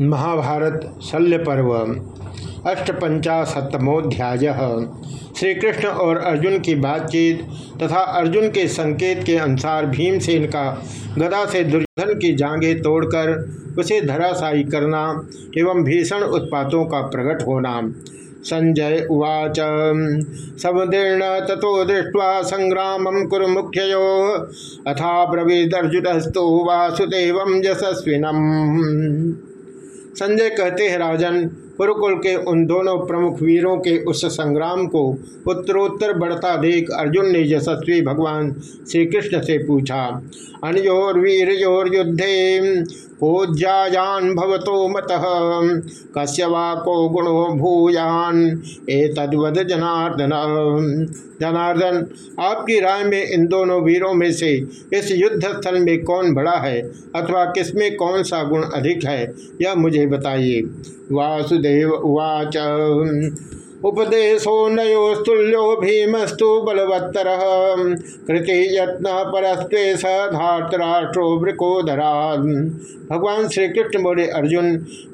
महाभारत शल्य पर्व, अष्टपंचाशतमोध्याय। श्री कृष्ण और अर्जुन की बातचीत तथा अर्जुन के संकेत के अनुसार भीमसेन का गदा से दुर्योधन की जांघें तोड़कर उसे धराशायी करना एवं भीषण उत्पातों का प्रकट होना। संजय उवाच, समुदीर्ण तथो दृष्ट्वा संग्राम कुरु मुख्यो अथा ब्रवीदर्जुनस्तु वासुदेव यशस्विनम। संजय कहते हैं राजन कुरुकुल के उन दोनों प्रमुख वीरों के उस संग्राम को उत्तरोत्तर बढ़ता देख अर्जुन ने यशस्वी भगवान श्री कृष्ण से पूछा, अनयोर वीरयोर युद्धे कोज्यायान भवतो मत कश्यवा को गुणो भूयान ए तद्वद जनार्दन। जनार्दन, आपकी राय में इन दोनों वीरों में से इस युद्ध स्थल में कौन बड़ा है, अथवा किसमें कौन सा गुण अधिक है, यह मुझे बताइए। वासुदेव उवाच उपदेशो नयोस्तुल्यो भीमस्तु बलवत्तर। कृति यत्न परस्वेश धातराष्ट्रो वृकोधरा भगवान श्री कृष्ण बोले, अर्जुन,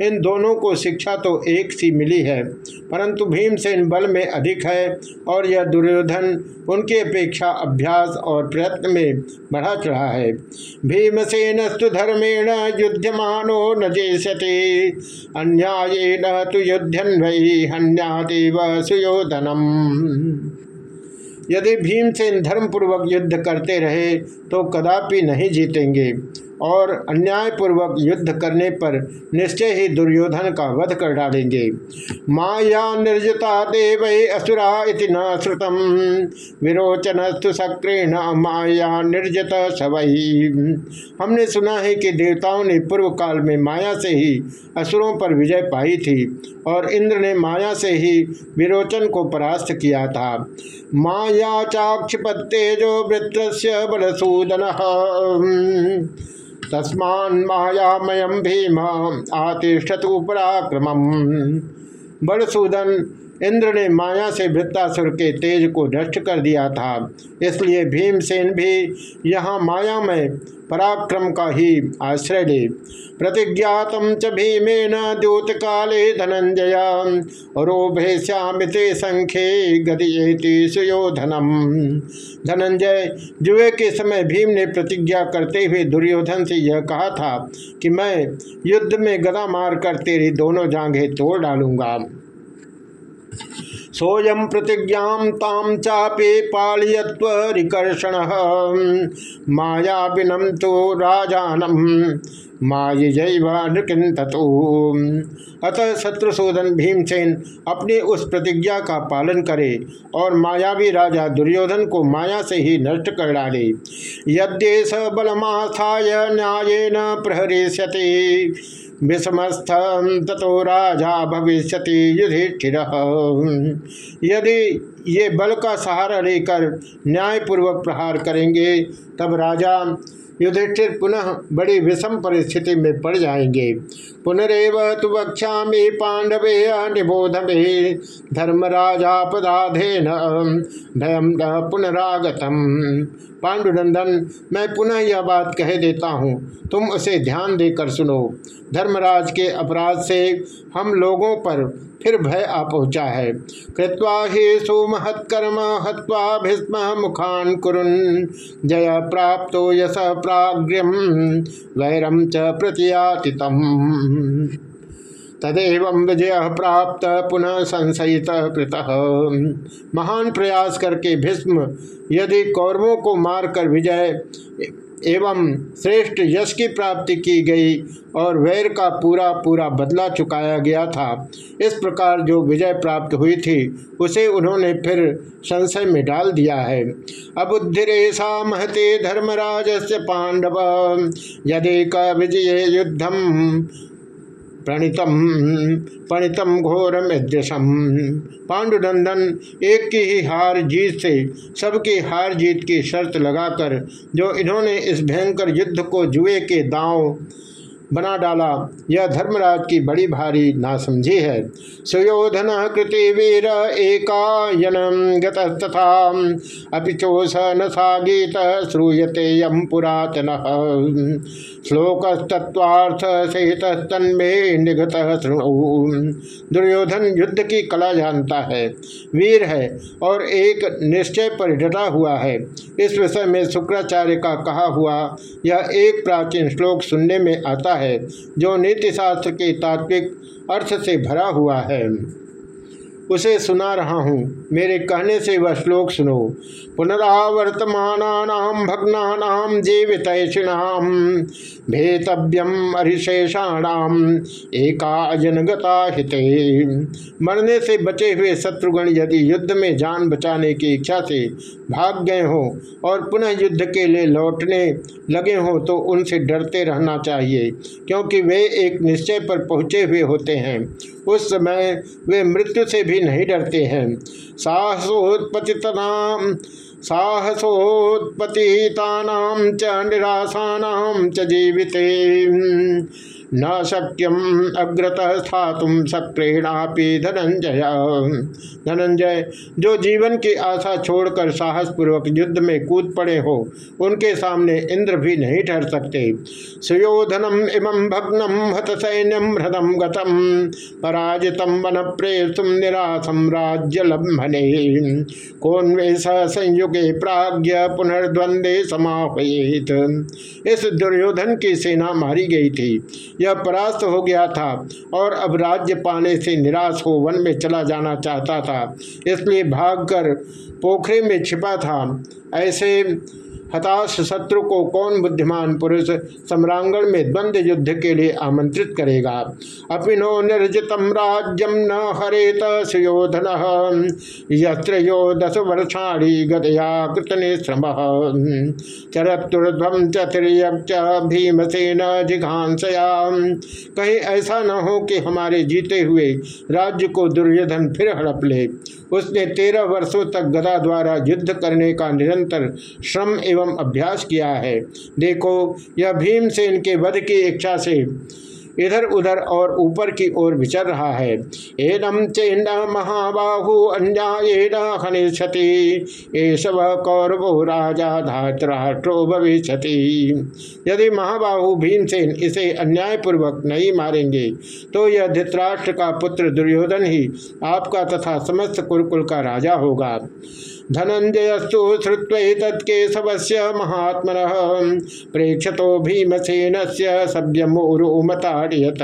इन दोनों को शिक्षा तो एक सी मिली है, परंतु भीमसेन बल में अधिक है और यह दुर्योधन उनकी अपेक्षा अभ्यास और प्रयत्न में बढ़ा चढ़ा है। भीमसेनस्तु धर्मेण युद्धमानो न जेष्यति अन्याय न तो युद्धन वही हन्यादेव सुयोधनम यदि भीमसेन धर्मपूर्वक युद्ध करते रहे तो कदापि नहीं जीतेंगे। और अन्यायपूर्वक युद्ध करने पर निश्चय ही दुर्योधन का वध कर डालेंगे। माया निर्जता देव असुरा इति न श्रुतम। विरोचनस्तु सक्रेण माया निर्जत सवही हमने सुना है कि देवताओं ने पूर्व काल में माया से ही असुरों पर विजय पाई थी और इंद्र ने माया से ही विरोचन को परास्त किया था। माया चाक्षिपत्तेजो वृत्त बलसूदन। तस्मान मायामयम भीम आतिष्ठत उपराक्रम बड़सूदन इंद्र ने माया से वृत्तासुर के तेज को नष्ट कर दिया था, इसलिए भीमसेन भी यहाँ माया में पराक्रम का ही आश्रय ले। प्रतिज्ञात च द्योत काले धनंजय। रोभे श्यामिते संख्ये गदयेति सुयोधनम। धनंजय, जुए के समय भीम ने प्रतिज्ञा करते हुए दुर्योधन से यह कहा था कि मैं युद्ध में गदा मार कर तेरी दोनों जांघें तोड़ डालूँगा। सोयम प्रतिज्ञा ताम चापे पालयत्वरिकर्षण। माया बिनम तो राजानम माय जैवानृकिंतु अतः शत्रुशोधन भीमसेन अपनी उस प्रतिज्ञा का पालन करे और मायावी राजा दुर्योधन को माया से ही नष्ट कर डाले। यद्येश बलमास्थाय न्याय न प्रहरिष्यति। विषमस्थ तथो राजा भविष्य युधिष्ठिर। यदि ये बल का सहारा लेकर न्यायपूर्वक प्रहार करेंगे, तब राजा युधिष्ठिर पुनः बड़ी विषम परिस्थिति में पड़ जाएँगे। पुनरव तु वक्षा पांडवे निबोध में धर्मराजापदाधेन भयम न पुनरागतम। पांडुनंदन, मैं पुनः यह बात कह देता हूँ। तुम उसे ध्यान देकर सुनो। धर्मराज के अपराध से हम लोगों पर फिर भय आ पहुँचा है। कृत्वा हे सोमहत्कर्म हत्वा भीष्म मुखान कुरुन। जय प्राप्त यश प्राग्यम वैरम च प्रतियातितम। तदेव विजय प्राप्त, पुनः संशयित कृत। महान प्रयास करके भीष्म, यदि कौरवों को मारकर विजय, एवं श्रेष्ठ यश की प्राप्ति की गई और वैर का पूरा पूरा बदला चुकाया गया था, इस प्रकार जो विजय प्राप्त हुई थी, उसे उन्होंने फिर संशय में डाल दिया है। अबुद्धिरेशा महते धर्मराज से पांडव, यदि का विजय युद्धम प्रणितम प्रणितम घोर मेद्यसम पांडुनंदन एक की ही हार जीत से, सबकी हार जीत की शर्त लगाकर, जो इन्होंने इस भयंकर युद्ध को जुए के दांव बना डाला। यह धर्मराज की बड़ी भारी नासमझी है। सुयोधन कृति वीर एकायन गतस्तथा। अपिचोष न सा गीत श्रूयते यम पुरातन। श्लोकस्तत्वार्थ सहित तन्मे निगत दुर्योधन युद्ध की कला जानता है। वीर है और एक निश्चय पर डटा हुआ है। इस विषय में शुक्राचार्य का कहा हुआ यह एक प्राचीन श्लोक सुनने में आता है जो नीतिशास्त्र के तात्विक अर्थ से भरा हुआ है। उसे सुना रहा हूँ। मेरे कहने से वह श्लोक सुनो। पुनरावर्तमान भग्ना जीवित भेतव्यम अरिशेषाणाम एका हिते। मरने से बचे हुए शत्रुगण यदि युद्ध में जान बचाने की इच्छा से भाग गए हों और पुनः युद्ध के लिए लौटने लगे हों तो उनसे डरते रहना चाहिए, क्योंकि वे एक निश्चय पर पहुँचे हुए होते हैं। उस समय वे मृत्यु से भी नहीं डरते हैं। साहसोत्पति साहसोत्पतितनाम साहसोत्पतितानाम च निराशानाम च जीविते न शक्यम अग्रतः स्थातुम सक्रेणापि धनंजय धनंजय जो जीवन की आशा छोड़कर साहसपूर्वक युद्ध में कूद पड़े हो, उनके सामने इंद्र भी नहीं ठहर सकते। सुयोधनम इमं भग्नम, हत सैन्यम हृदम गतम, पराजितम वन प्रेसुम निराशम राज्य लम्भने कौन संयुगे प्राज्ञ पुनर्द्वंदे समाहित। इस दुर्योधन की सेना मारी गई थी। यह परास्त हो गया था और अब राज्य पाने से निराश हो, वन में चला जाना चाहता था। इसलिए भागकर पोखरे में छिपा था। ऐसे हताश शत्रु को कौन बुद्धिमान पुरुष सम्रांगण में द्वंद्व युद्ध के लिए आमंत्रित करेगा? अपिनो निर्जितम राज्यम न हरेत सुयोधन, यत्र यो दस वर्षाणी गदया कृतने श्रम। चरतुर्ध्वम चतुर्यक्ष भीमसेन जिघांसया। कहीं ऐसा न हो कि हमारे जीते हुए राज्य को दुर्योधन फिर हड़प ले। उसने तेरह वर्षों तक गदा द्वारा युद्ध करने का निरंतर श्रम एवं अभ्यास किया है। देखो, यह भीम से इनके वध की इच्छा से इधर उधर और ऊपर की ओर विचर रहा है। एनम चेन महाबाहु अन्यायेन हनिष्यति एषव कौरवो राजा धातराष्ट्रो भविष्य यदि महाबाहु भीमसेन इसे अन्यायपूर्वक नहीं मारेंगे तो यह धृतराष्ट्र का पुत्र दुर्योधन ही आपका तथा समस्त कुरुकुल का राजा होगा। धनंजयस्तु श्रुत्व से महात्म प्रेक्षतो भीमसेन से सभ्यमोरुमताड़ियत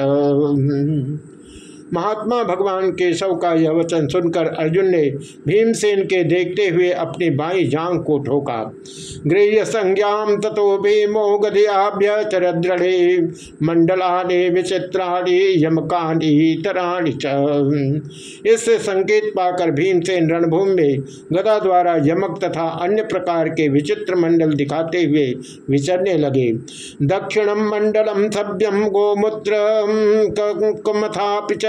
महात्मा भगवान केशव का यह वचन सुनकर अर्जुन ने भीमसेन के देखते हुए अपनी बाई जांग को ठोका। गृह संज्ञाम तथो भीमो गदयाभ्य चरद्रणे विचित्राणी, यमकानी तराणी इससे संकेत पाकर भीमसेन रणभूमि में गदा द्वारा यमक तथा अन्य प्रकार के विचित्र मंडल दिखाते हुए विचरने लगे। दक्षिणम मंडलम सभ्यम गोमूत्र कमथा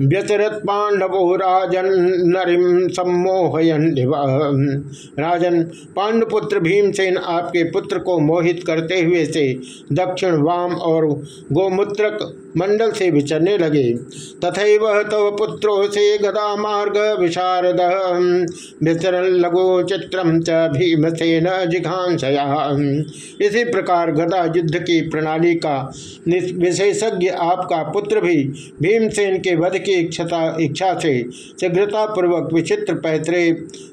व्यचरत पांडवो राजन नरिम सम्मोहयन राजन पांडुपुत्र भीमसेन आपके पुत्र को मोहित करते हुए से दक्षिण वाम और गोमूत्रक मंडल से विचरने लगे। तथा तव तो पुत्रो से गदा मार्ग विशारद। विचरण लगो चित्रम च भीमसेन जिघांसया। इसी प्रकार गदा युद्ध की प्रणाली का विशेषज्ञ आपका पुत्र भी भीमसेन के वध की इच्छता, इच्छा से शीघ्रतापूर्वक विचित्र पैतरे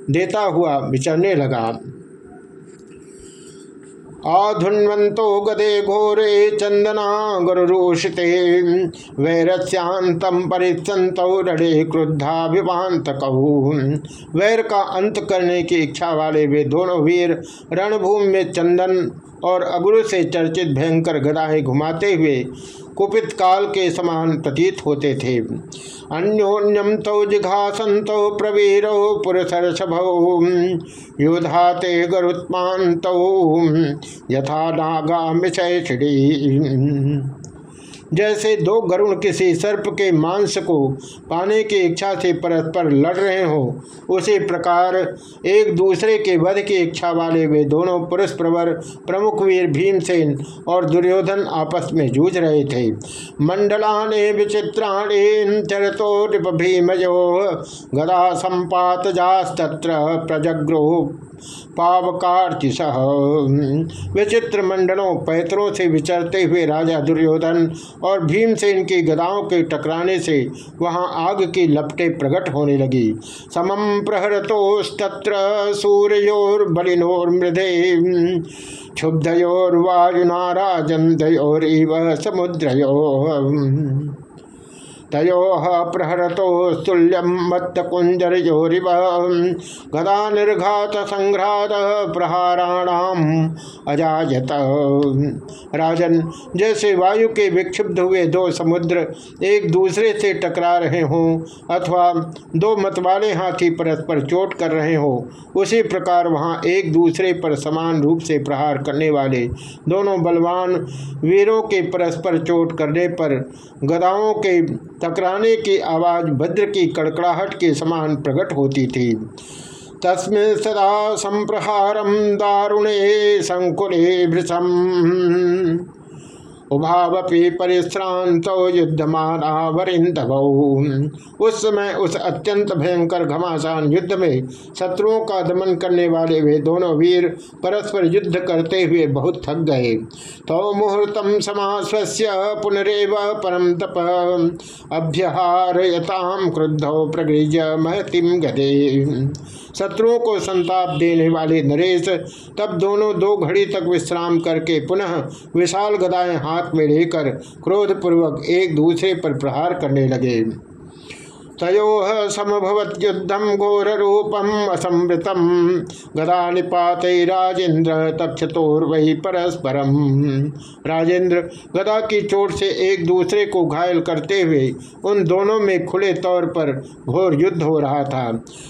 देता हुआ विचरने लगा। आधुन्वंतो गदे घोरे चंदना गुरुषिते वैरस्यांतम परिसंतो रड़े क्रुद्धा विवांत वैर का अंत करने की इच्छा वाले वे दोनों वीर रणभूमि में चंदन और अगुरु से चर्चित भयंकर गदाएँ घुमाते हुए कुपित काल के समान प्रतीत होते थे। अन्योन्यम तौ जिघासंतो प्रवीर पुरुषर्षभौ युधाते गरुत्मान यथा नागा जैसे दो गरुण किसी सर्प के मांस को पाने की इच्छा से परस्पर लड़ रहे हो, उसी प्रकार एक दूसरे के वध की इच्छा वाले वे दोनों पुरुष प्रवर प्रमुख वीर भीमसेन और दुर्योधन आपस में जूझ रहे थे। मंडलाने विचित्राणे चरतो भीमजो गदा संपात जास्तत्र प्रजग्रो पावकार्चिस विचित्र मंडलों पैतरों से विचरते हुए राजा दुर्योधन और भीम से इनकी गदाओं के टकराने से वहाँ आग की लपटें प्रकट होने लगी। समम प्रहरतोस्तत्र वायुनाराजन्ध्योर इव समुद्रयो तयो प्रहरतोस्तुल्यम मत्तकुंजरयोरिव गदा निर्घात संघ्रात प्रहाराणाम अजाजत। राजन, जैसे वायु के विक्षुब्ध हुए दो समुद्र एक दूसरे से टकरा रहे हों, अथवा दो मतवाले हाथी परस्पर चोट कर रहे हो, उसी प्रकार वहाँ एक दूसरे पर समान रूप से प्रहार करने वाले दोनों बलवान वीरों के परस्पर चोट करने पर गदाओं के टकराने की आवाज़ भद्र की कड़कड़ाहट के समान प्रकट होती थी। तस्में सदा संप्रहारम दारुणे संकुले भृशम उभावपि परिश्रांत युद्धमाना उस समय उस अत्यंत भयंकर घमासान युद्ध में शत्रुओं का दमन करने वाले वे दोनों वीर परस्पर युद्ध करते हुए बहुत थक गए। तो मुहूर्तम समास्वस्य पुनरेव परम तप। अभ्यहारयताम क्रुद्धो प्रगृज महतिम गदे शत्रुओं को संताप देने वाले नरेश, तब दोनों दो घड़ी तक विश्राम करके पुनः विशाल गदाएँ हाथ में लेकर क्रोधपूर्वक एक दूसरे पर प्रहार करने लगे। तयो समभवत्युद्धम घोर रूपम असमृतम गदा निपात राजेन्द्र तक्षतोर्वही परस्परम। राजेंद्र गदा की चोट से एक दूसरे को घायल करते हुए उन दोनों में खुले तौर पर घोर युद्ध हो रहा था।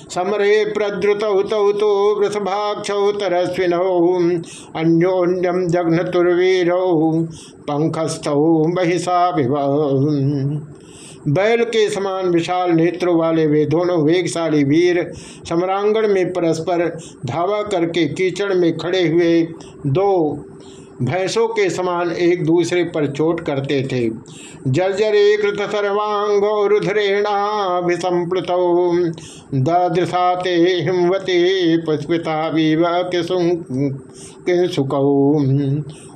समरे प्रद्रुत तो वृषभाक्ष तरस्विन अन्योन्यम जघ्न तुर्वीर पंखस्थ महिषा बैल के समान विशाल नेत्रों वाले वे दोनों वेगशाली वीर सम्रांगण में परस्पर धावा करके कीचड़ में खड़े हुए दो भैंसों के समान एक दूसरे पर चोट करते थे। जर्जरे कृत सर्वांग रुद्रेणाभिसंप्लुत दृशाते हिमवती पुष्पिता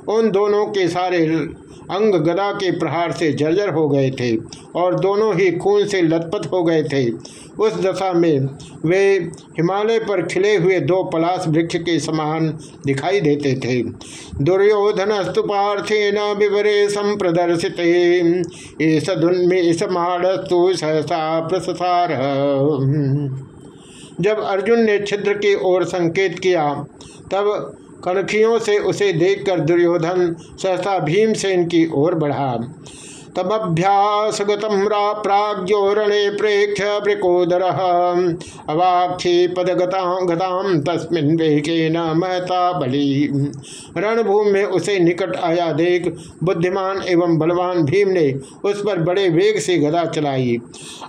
उन दोनों के सारे अंग गदा के प्रहार से जर्जर हो गए थे और दोनों ही खून से लथपथ हो गए थे। उस दशा में वे हिमालय पर खिले हुए दो पलाश वृक्ष के समान दिखाई देते थे। दुर्योधन स्तुपार्थेन विवरे संप्रदर्शित। जब अर्जुन ने छिद्र की ओर संकेत किया, तब कनखियों से उसे देखकर दुर्योधन सहसा भीमसेन की ओर बढ़ा। तमभ्यासगतम प्राग्योरणे प्रेक्ष वृकोदर। अवाक्षी पदगताम तस्मिन न महता बलि। रणभूमि में उसे निकट आया देख बुद्धिमान एवं बलवान भीम ने उस पर बड़े वेग से गदा चलाई।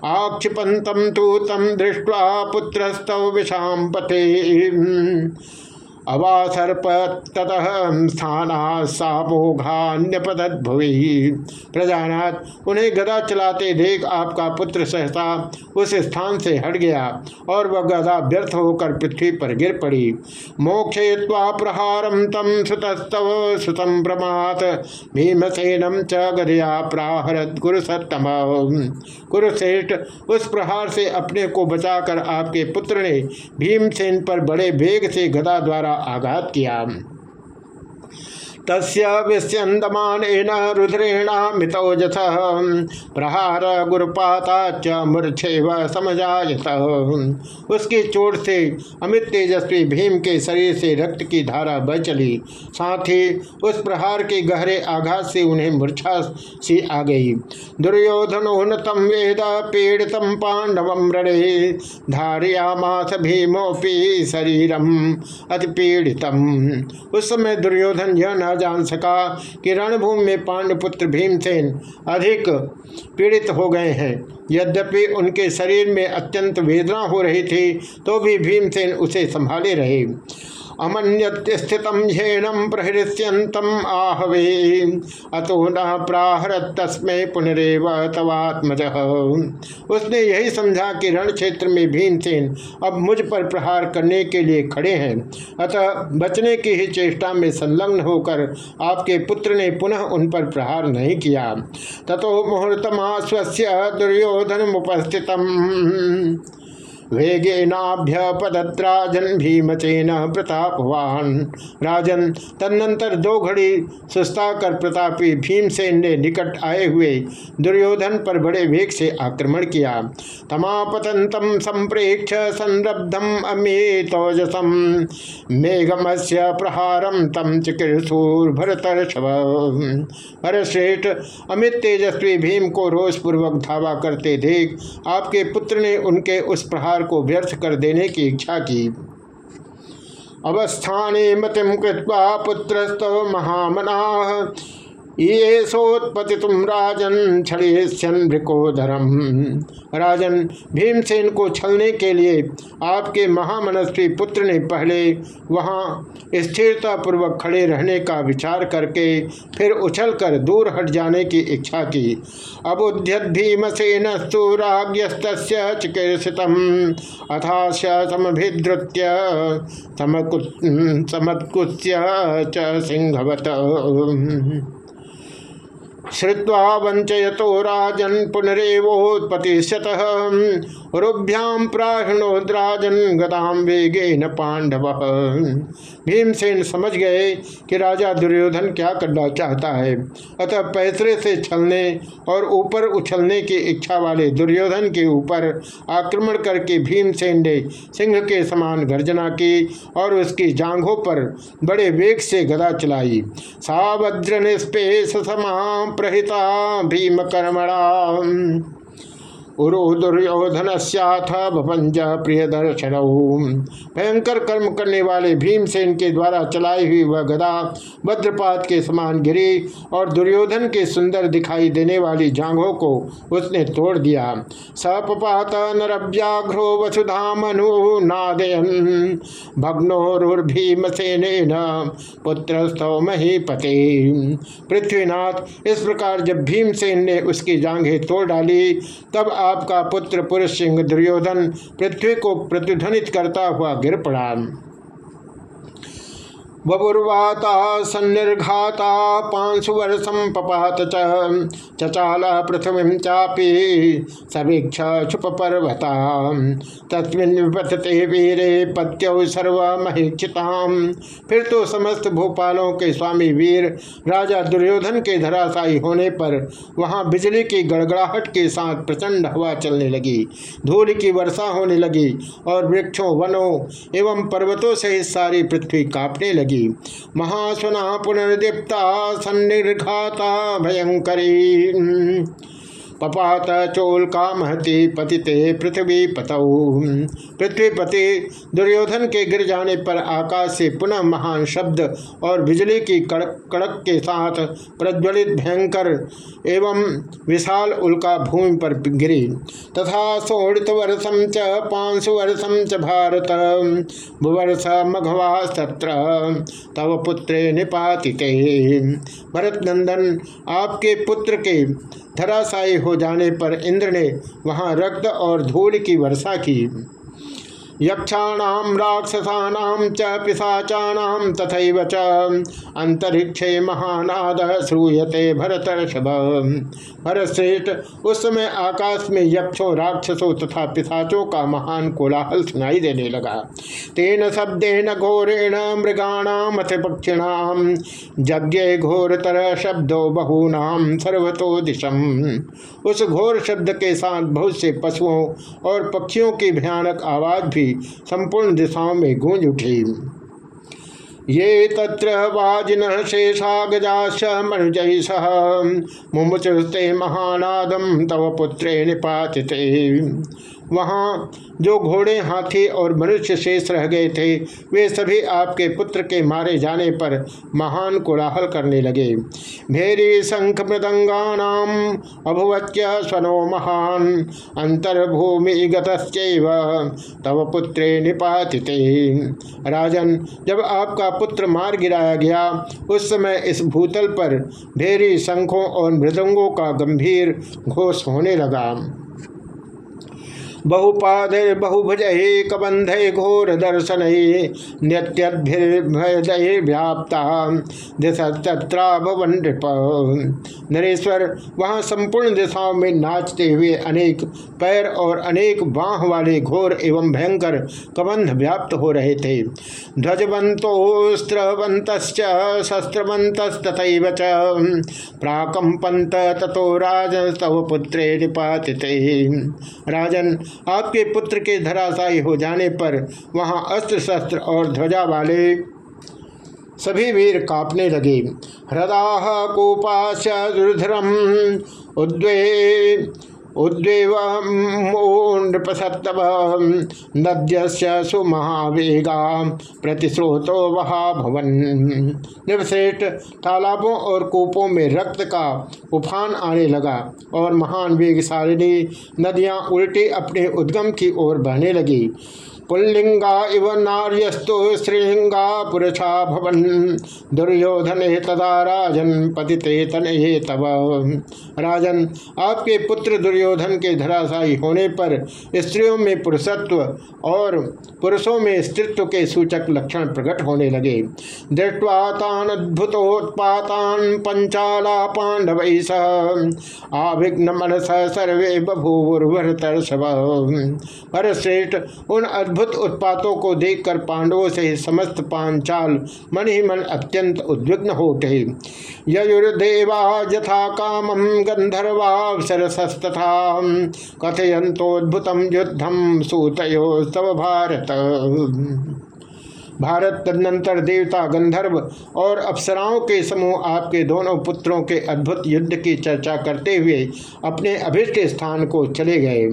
आक्षिपंतम तो तम दृष्टवा पुत्रस्तव विषाम पते अवासर्प ततः स्थाना सामोघान्यपदत भुवि प्रजानाथ, उन्हें गदा चलाते देख आपका पुत्र सहसा उस स्थान से हट गया और वह गदा व्यर्थ होकर पृथ्वी पर गिर पड़ी। मोक्षे प्रहारम तम सुतस्तव सुतम प्रमात। भीमसेनम च गदया प्राहरत गुरुसतम कुरुश्रेष्ठ उस प्रहार से अपने को बचाकर आपके पुत्र ने भीमसेन पर बड़े वेग से गदा द्वारा आघात किया। विस्यंदमान रुद्रेणा मितौजथ प्रहार गुरुपाता च मूर्छेव समझायत उसकी चोट से, अमित तेजस्वी भीम के शरीर से रक्त की धारा बह चली। साथ ही, उस प्रहार के गहरे आघात से उन्हें मूर्छा सी आ गई। दुर्योधन तम वेद पीड़ित पांडव रे धारियामास भीमोपी शरीरम अति पीड़ितम। उस समय दुर्योधन यह न जान सका कि रणभूमि में पांडपुत्र भीमसेन अधिक पीड़ित हो गए हैं। यद्यपि उनके शरीर में अत्यंत वेदना हो रही थी तो भी भीमसेन उसे संभाले रहे। झेणम आहवे, अतो न प्राहरत पुनरेव तवात्मज। उसने यही समझा कि रण क्षेत्र में भीमसेन अब मुझ पर प्रहार करने के लिए खड़े हैं। अतः बचने की ही चेष्टा में संलग्न होकर आपके पुत्र ने पुनः उन पर प्रहार नहीं किया। ततो मुहूर्तमाश्वस्य दुर्योधन उपस्थित वेगेनाभ्य पदत्राजन भीमचेन प्रतापवान। राजन तदनंतर दो घड़ी सुस्ता कर प्रतापी भीमसेन ने निकट आए हुए दुर्योधन पर बड़े वेग से आक्रमण किया। तमापतंतम संप्रेक्ष संरब्धम अमेतौजसम। मेघमस्य प्रहारम तम चिकित्सूर भरतर्षभ भरश्रेष्ठ अमित तेजस्वी भीम को रोष पूर्वक धावा करते देख आपके पुत्र ने उनके उस प्रहार को व्यर्थ कर देने की इच्छा की। अवस्थाने मतिम कृत्वा पुत्रस्तव महामना ये सोत्पति तुम राजन छड़ेशन भ्रिकोधरम राजन भीमसेन को छलने के लिए आपके महामनस्वी पुत्र ने पहले वहाँ स्थिरता पूर्वक खड़े रहने का विचार करके फिर उछलकर दूर हट जाने की इच्छा की। अबुध्यत भीमसेन राज्ञस्त चिकित्सित अथाश्य समभिद्रुत्य समत्कुत्स्य च सिंहवत। श्रुवा वंचयतो राजन पुनरेवोत्पतिशत रुभ्याम प्राहणोद्राजन गदाम वेगे न पांडव भीमसेन समझ गए कि राजा दुर्योधन क्या करना चाहता है। अतः पैसरे से छलने और ऊपर उछलने की इच्छा वाले दुर्योधन के ऊपर आक्रमण करके भीमसेन ने सिंह के समान गर्जना की और उसकी जांघों पर बड़े वेग से गदा चलाई। सावज्र निष्पेश समा प्रहिता भीम कर्मणा उरु दुर्योधन भवंज प्रिय दर्शन भयंकर कर्म करने वाले भीमसेन के द्वारा चलाई हुई वह गदा वज्रपात के समान गिरी और दुर्योधन के सुंदर दिखाई देने वाली जांघों को उसने तोड़ दिया। सपात नरव्याघ्रो वसुधामनु नादयन। भग्नोरुर्भीमसेन पुत्रस्तव महीपते। पृथ्वीनाथ, इस प्रकार जब भीमसेन ने उसकी जांघें तोड़ डाली, तब आपका पुत्र पुरुष सिंह दुर्योधन पृथ्वी को प्रतिध्वनित करता हुआ गिर पड़ा। बबुर्वाता सन्निर्घाता पांशुवर्षम पपात चचाल पृथ्वी चापी समीक्ष क्षुप पर्वता तस्मिन वीरे पत्यौ सर्वमहिक्षिताम फिर तो समस्त भोपालों के स्वामी वीर, राजा दुर्योधन के धराशायी होने पर वहाँ बिजली की गड़गड़ाहट के साथ प्रचंड हवा चलने लगी। धूल की वर्षा होने लगी और वृक्षों, वनों एवं पर्वतों से सारी पृथ्वी कांपने लगी। लगी महासुना पुनर्दीप्ता सन्निर्घाता भयंकरी। पपात चोल का महति पतिते पृथ्वी पतऊ। पृथ्वीपति दुर्योधन के गिर जाने पर आकाश से पुनः महान शब्द और बिजली की कड़क कड़क के साथ प्रज्वलित भयंकर एवं विशाल उल्का भूमि पर गिरी। तथा सोड़ित वर्षम च पांशु वर्षम च भारत, भुवर्ष मघवा सत्र, तव पुत्रे निपातिते। भरत नंदन आपके पुत्र के धराशायी हो जाने पर इंद्र ने वहाँ रक्त और धूल की वर्षा की। यक्षाणाम राक्षसानाम च पिशाचानाम तथैव च अंतरिक्षे महानाद श्रूयते भरतर्षभ। भरतश्रेष्ठ, उस समय आकाश में यक्षों, राक्षसों तथा पिशाचों का महान कोलाहल सुनाई देने लगा। तेन शब्देन घोरेण मृगाणाम अथ पक्षिणाम यज्ञ घोरतर शब्दो बहूनाम सर्वतो दिशम। उस घोर शब्द के साथ बहुत से पशुओं और पक्षियों की भयानक आवाज़ भी संपूर्ण दिशाओं में गूंज उठी। ये तत्र वाजिन शेषा गजाश मनुज सह मुमुचुस्ते महानादम तव पुत्रे निपातिते। वहाँ जो घोड़े, हाथी और मनुष्य शेष रह गए थे, वे सभी आपके पुत्र के मारे जाने पर महान कोलाहल करने लगे। भेरी शंख मृदंगानाम अभुवत्य स्वनो महान, अंतर्भूमि गतश्चैव, तव पुत्रे निपातिते। राजन, जब आपका पुत्र मार गिराया गया, उस समय इस भूतल पर भेरी शंखों और मृदंगों का गंभीर घोष होने लगा। बहुपाद बहुभुज कबंध घोर दर्शन व्याप्ता। भवन नरेश्वर, वहाँ संपूर्ण दिशाओं में नाचते हुए अनेक पैर और अनेक बाह वाले घोर एवं भयंकर कबंध व्याप्त हो रहे थे। ध्वजवंतोस्त्रवंत शस्त्रवंत तथा प्राकंपंत तथो राजन पुत्रे निपातित। राजन आपके पुत्र के धराशायी हो जाने पर वहाँ अस्त्र शस्त्र और ध्वजा वाले सभी वीर कांपने लगे। हृदा कोपाश दुर्धरम उद्वे उद्वेवोन्नृपसत्तव नद्य सुमहावेगा प्रतिस्रोतो वहा भवन निर्वश्रेष्ठ तालाबों और कूपों में रक्त का उफान आने लगा और महान वेगशालिनी नदियाँ उल्टी अपने उद्गम की ओर बहने लगी। पुल्लिंगा इव नार्यस्तु श्रीलिंगा पुरुषा भवन। दुर्योधन तदा राजन पतिते तनये तब राजन, आपके पुत्र दुर्योधन के धराशायी होने पर स्त्रियों में पुरुषत्व और पुरुषों में स्त्रित्व के सूचक लक्षण प्रकट होने लगे। दृष्टवा तान अद्भुतोत्पातान पंचाला पांडव आभिघ्न मनस सर्वे बभूवुर्भर श्रेष्ठ उन अद्भुत उत्पातों को देखकर पांडवों से समस्त पांचाल मन ही मन अत्यंत उद्विग्न हो उठे। युर्देवा यथा काम गंधर्वावसरसस्तथा कथयंतोद्भुतम युद्धम सूतयो सव भारत। भारत तदनंतर देवता, गंधर्व और अप्सराओं के समूह आपके दोनों पुत्रों के अद्भुत युद्ध की चर्चा करते हुए अपने अभिष्ट स्थान को चले गए।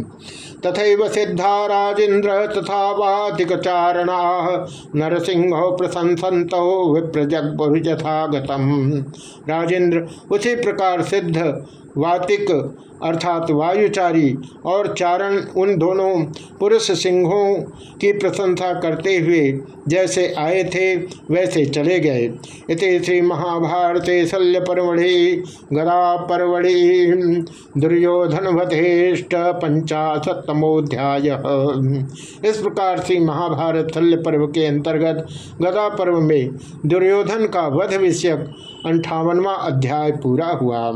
तथा सिद्धा राजेन्द्र तथा वातिकचारणा नरसिंह प्रशंसत विप्रजगुरुजथागतम राजेंद्र उसी प्रकार सिद्ध वातिक अर्थात वायुचारी और चारण उन दोनों पुरुष सिंहों की प्रशंसा करते हुए जैसे आए थे, वैसे चले गए। इस श्री महाभारत शल्य परवड़ि गदा परवड़ि दुर्योधन वधेष्ट पंचाशतमोध्याय इस प्रकार से महाभारत शल्य पर्व के अंतर्गत गदा पर्व में दुर्योधन का वध विषयक अंठावनवा अध्याय पूरा हुआ।